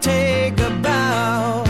Take a bow?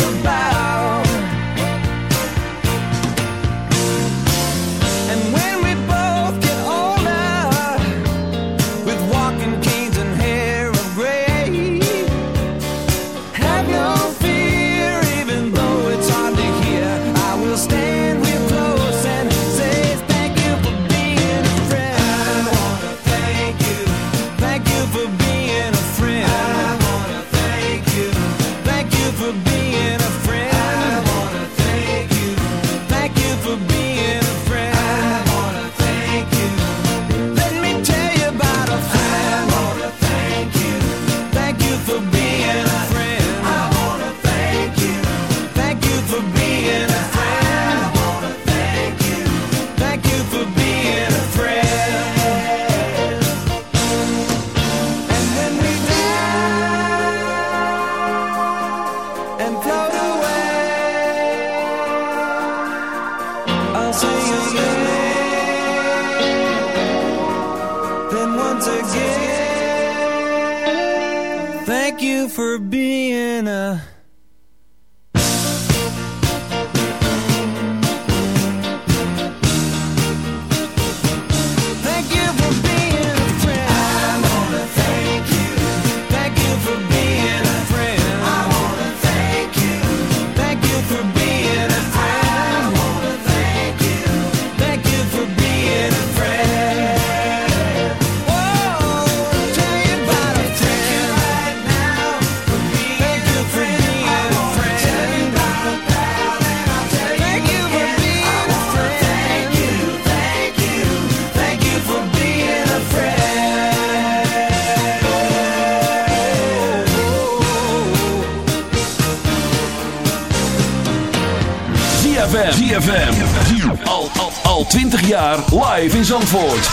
live in Zandvoort.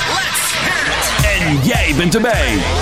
En jij bent erbij.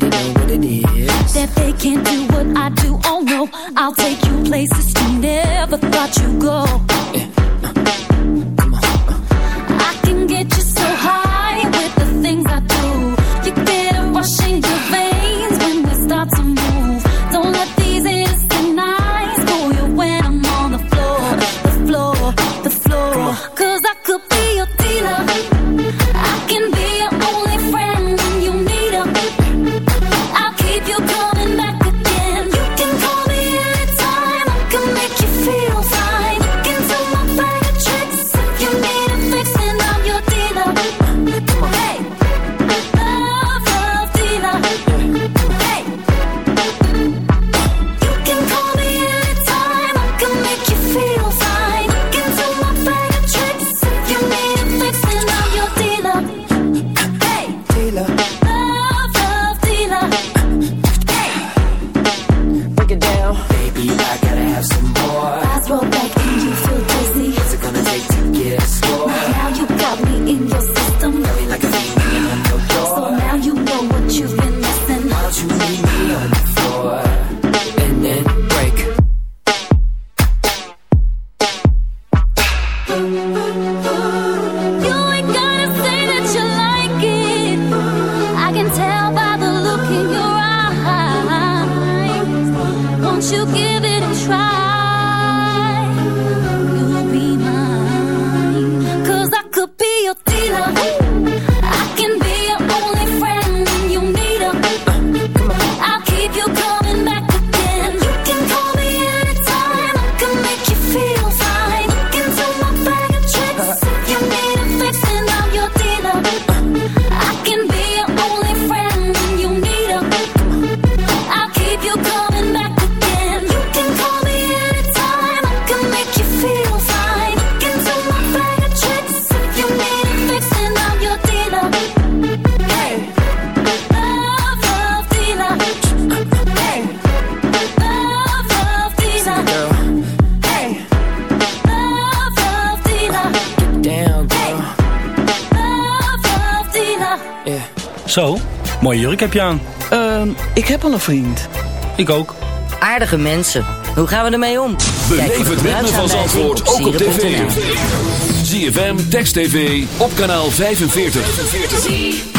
with it, love. Ik heb je aan? Ehm, ik heb al een vriend. Ik ook. Aardige mensen. Hoe gaan we ermee om? De het ritme van Zandvoort ook op tv. ZFM, Text TV, op kanaal 45.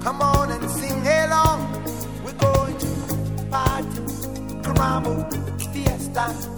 Come on and sing along. We're going to party, caramba, fiesta.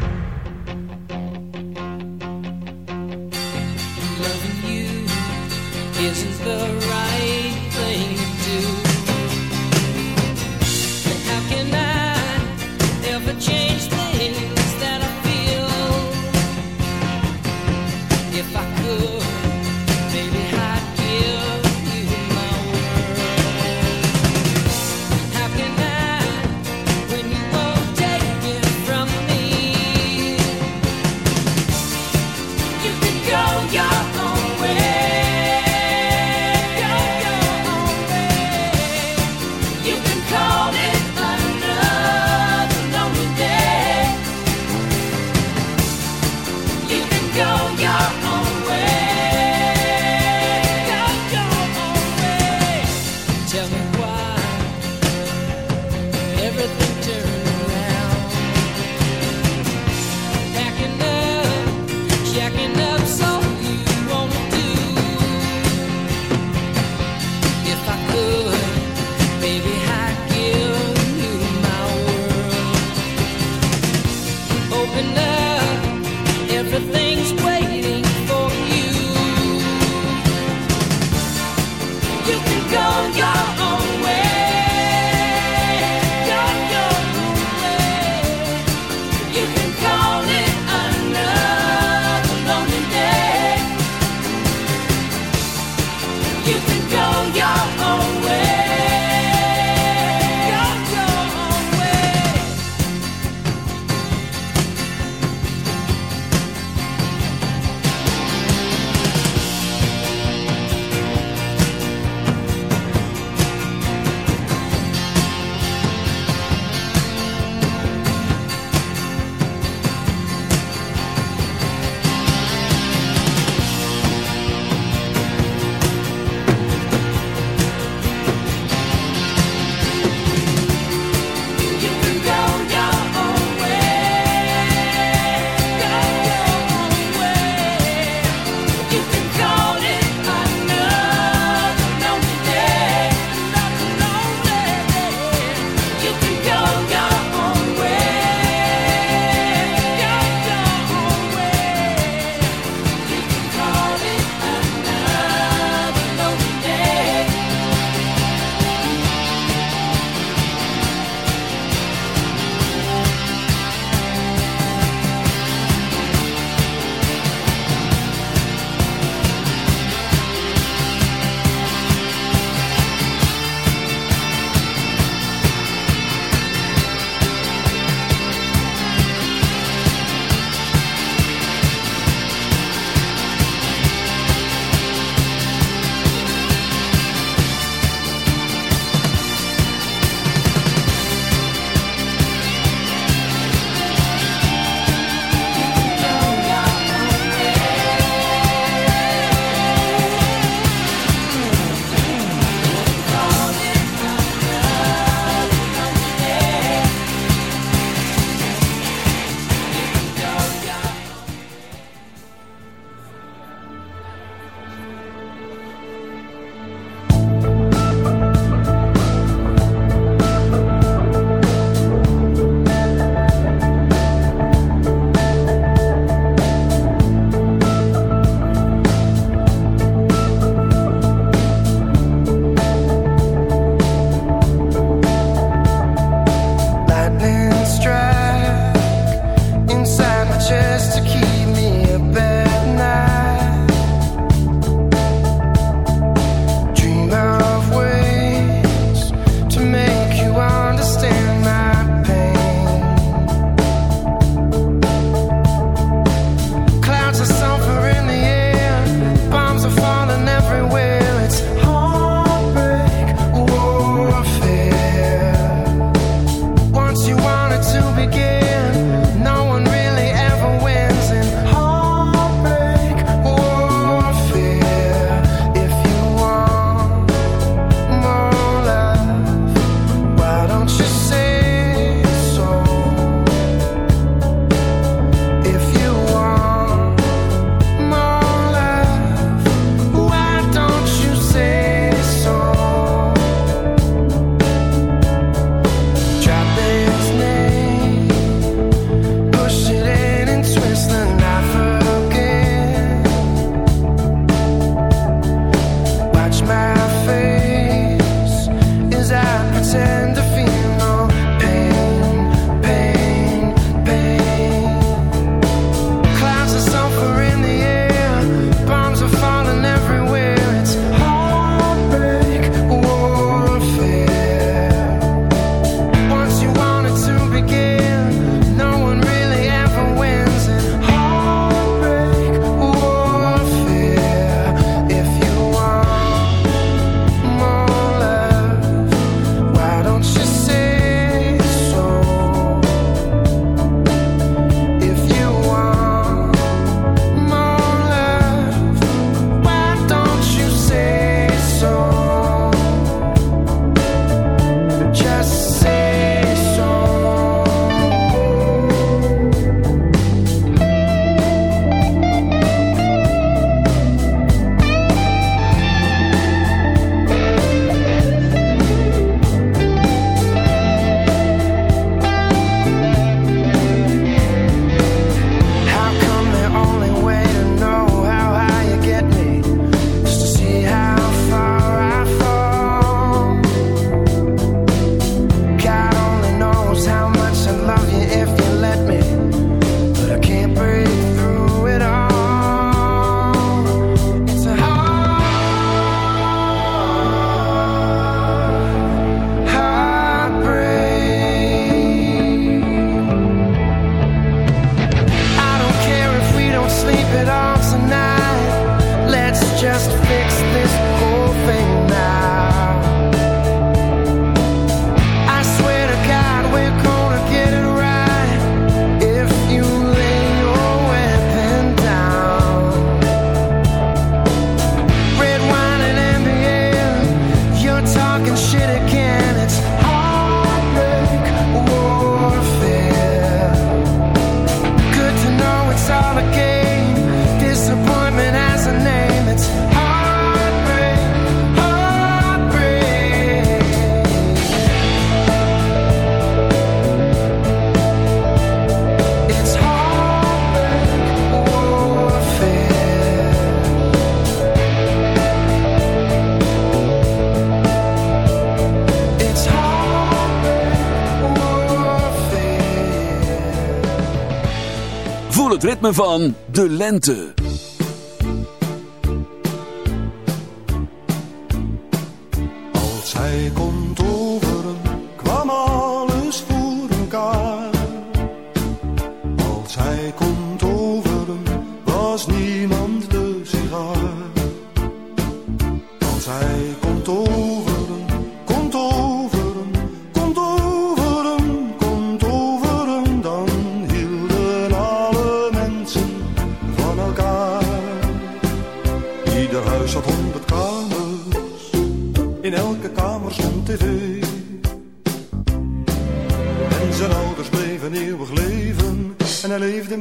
Van de lente.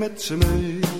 Met ze mee.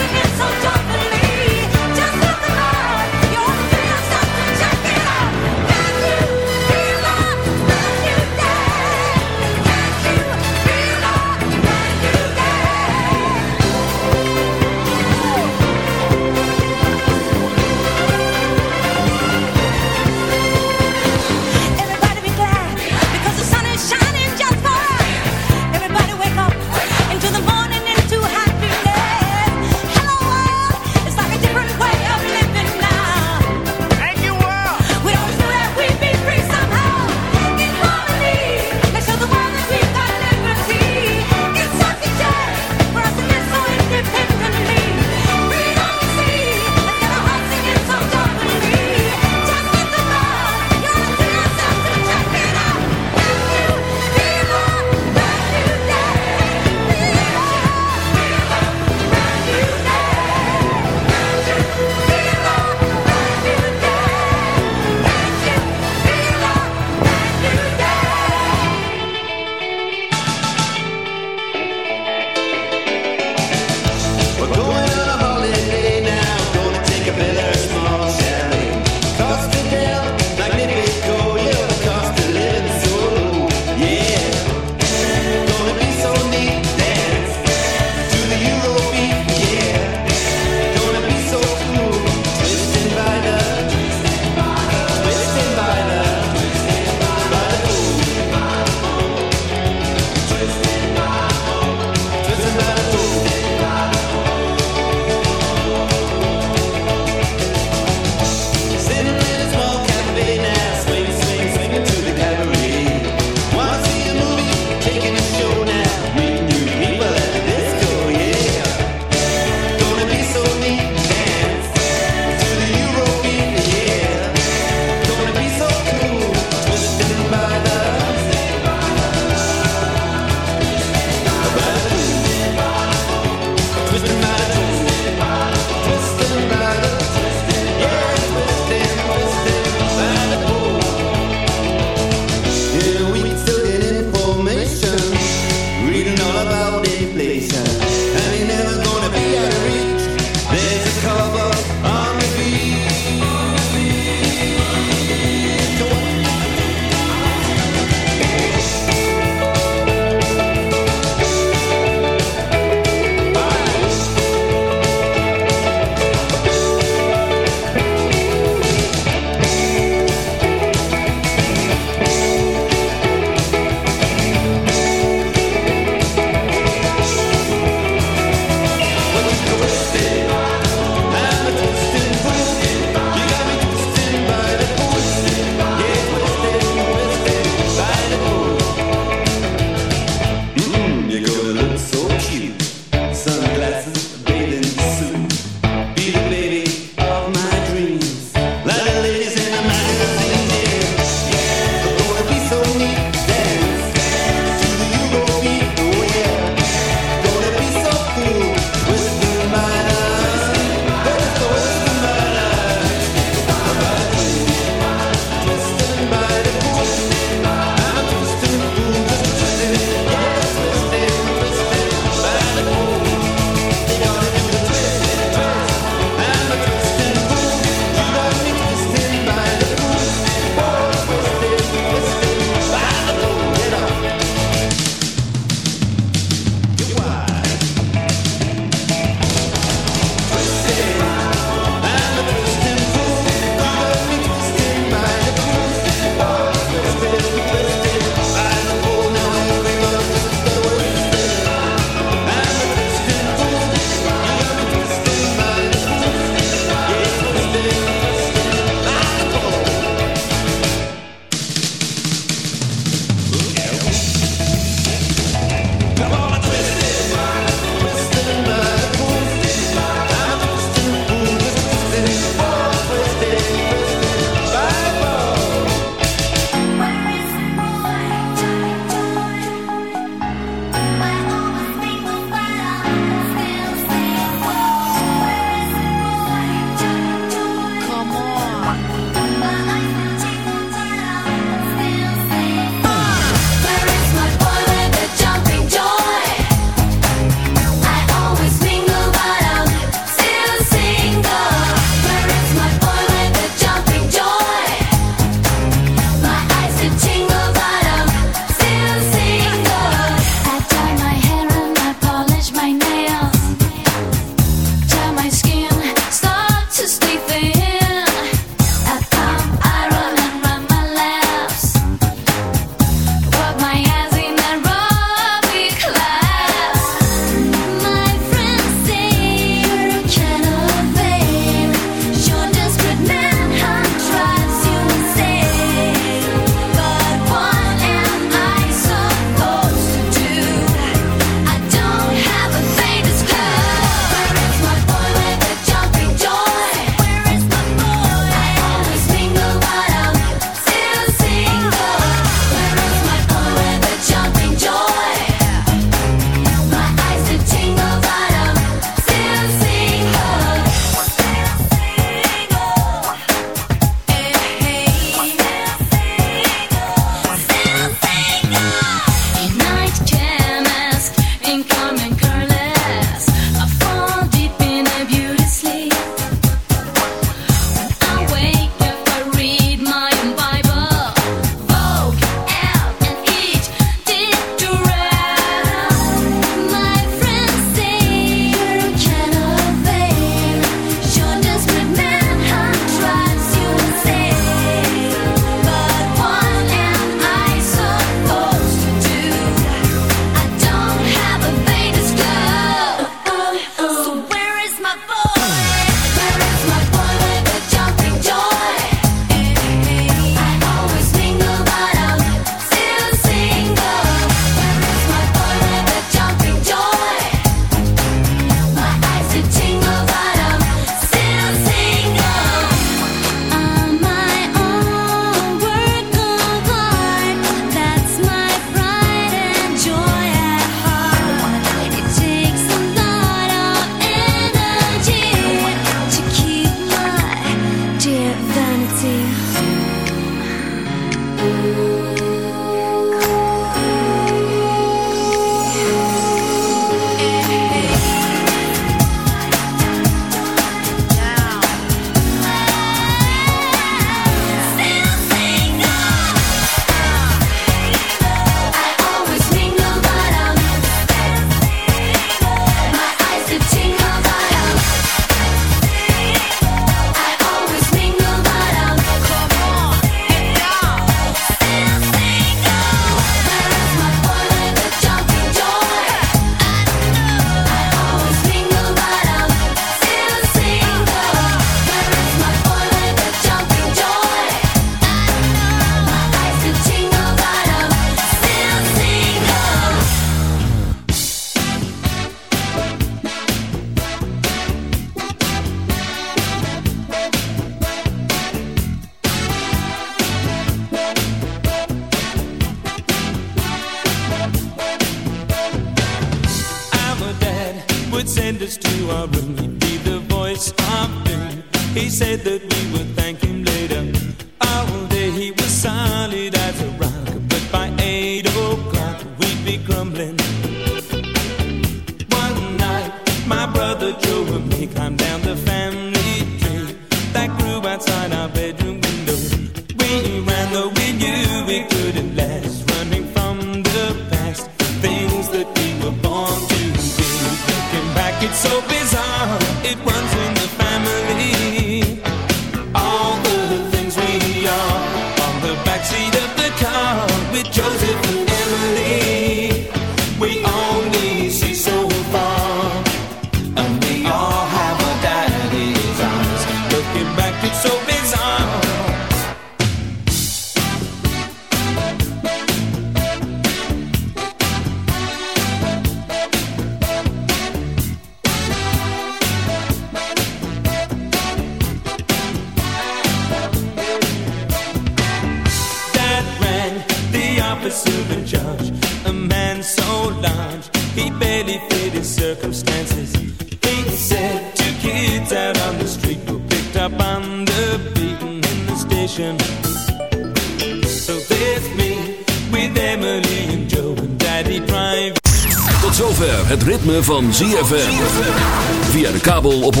van ZFM. Via de kabel op 104.5.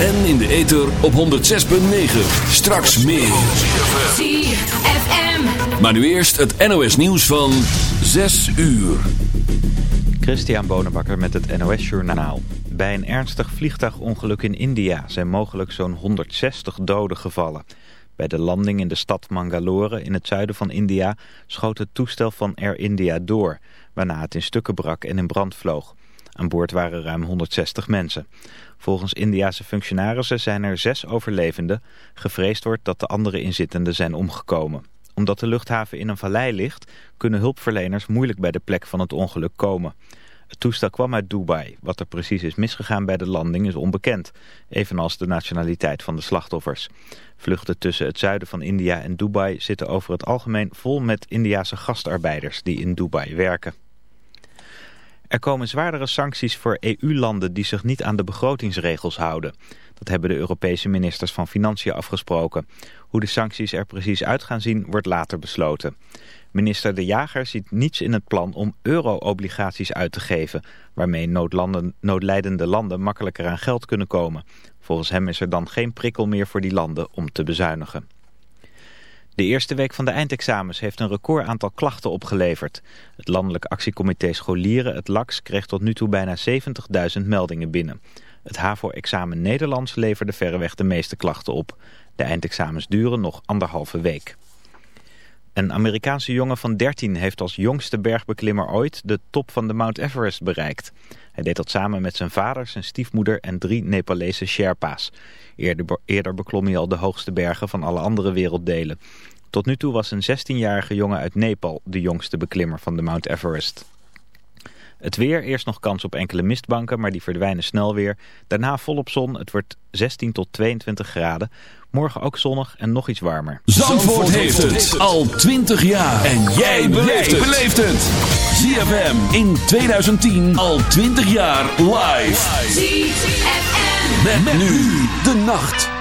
En in de ether op 106.9. Straks meer. ZFM. Maar nu eerst het NOS nieuws van 6 uur. Christian Bonenbakker met het NOS Journaal. Bij een ernstig vliegtuigongeluk in India zijn mogelijk zo'n 160 doden gevallen. Bij de landing in de stad Mangalore in het zuiden van India schoot het toestel van Air India door, waarna het in stukken brak en in brand vloog. Aan boord waren ruim 160 mensen. Volgens Indiase functionarissen zijn er zes overlevenden. Gevreesd wordt dat de andere inzittenden zijn omgekomen. Omdat de luchthaven in een vallei ligt, kunnen hulpverleners moeilijk bij de plek van het ongeluk komen. Het toestel kwam uit Dubai. Wat er precies is misgegaan bij de landing is onbekend. Evenals de nationaliteit van de slachtoffers. Vluchten tussen het zuiden van India en Dubai zitten over het algemeen vol met Indiase gastarbeiders die in Dubai werken. Er komen zwaardere sancties voor EU-landen die zich niet aan de begrotingsregels houden. Dat hebben de Europese ministers van Financiën afgesproken. Hoe de sancties er precies uit gaan zien wordt later besloten. Minister De Jager ziet niets in het plan om euro-obligaties uit te geven... waarmee noodlijdende landen makkelijker aan geld kunnen komen. Volgens hem is er dan geen prikkel meer voor die landen om te bezuinigen. De eerste week van de eindexamens heeft een record aantal klachten opgeleverd. Het Landelijk Actiecomité Scholieren, het LAX, kreeg tot nu toe bijna 70.000 meldingen binnen. Het HAVO-examen Nederlands leverde verreweg de meeste klachten op. De eindexamens duren nog anderhalve week. Een Amerikaanse jongen van 13 heeft als jongste bergbeklimmer ooit de top van de Mount Everest bereikt. Hij deed dat samen met zijn vader, zijn stiefmoeder en drie Nepalese Sherpa's. Eerder, eerder beklom hij al de hoogste bergen van alle andere werelddelen. Tot nu toe was een 16-jarige jongen uit Nepal de jongste beklimmer van de Mount Everest. Het weer, eerst nog kans op enkele mistbanken, maar die verdwijnen snel weer. Daarna volop zon, het wordt 16 tot 22 graden. Morgen ook zonnig en nog iets warmer. Zandvoort, heeft het al 20 jaar. En jij beleeft het. ZFM in 2010 al 20 jaar live. ZFM. Met, met nu de nacht.